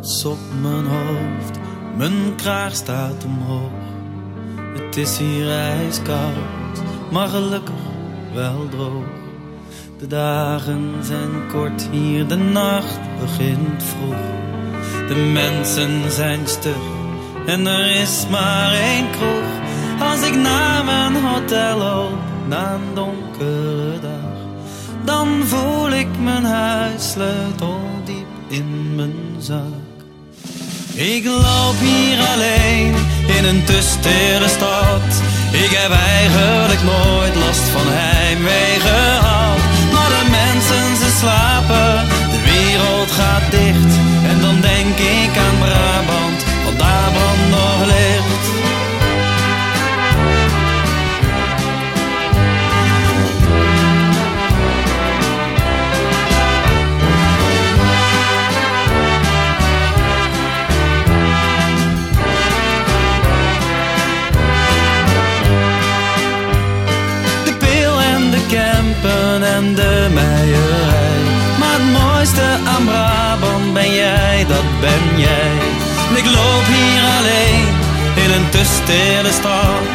op mijn hoofd, mijn kraag staat omhoog. Het is hier ijskoud, maar gelukkig wel droog. De dagen zijn kort hier, de nacht begint vroeg. De mensen zijn stug en er is maar één kroeg. Als ik naar mijn hotel loop, na een donkere dag, dan voel ik mijn huissleutel diep in mijn zak. Ik loop hier alleen in een te stad. Ik heb eigenlijk nooit last van heimwee gehad. Maar de mensen ze slapen, de wereld gaat dicht. De meierij. Maar het mooiste aan Brabant ben jij, dat ben jij. Ik loop hier alleen in een te stille stad.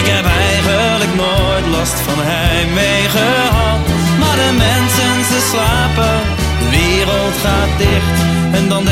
Ik heb eigenlijk nooit last van heimwee gehad. Maar de mensen ze slapen, de wereld gaat dicht. En dan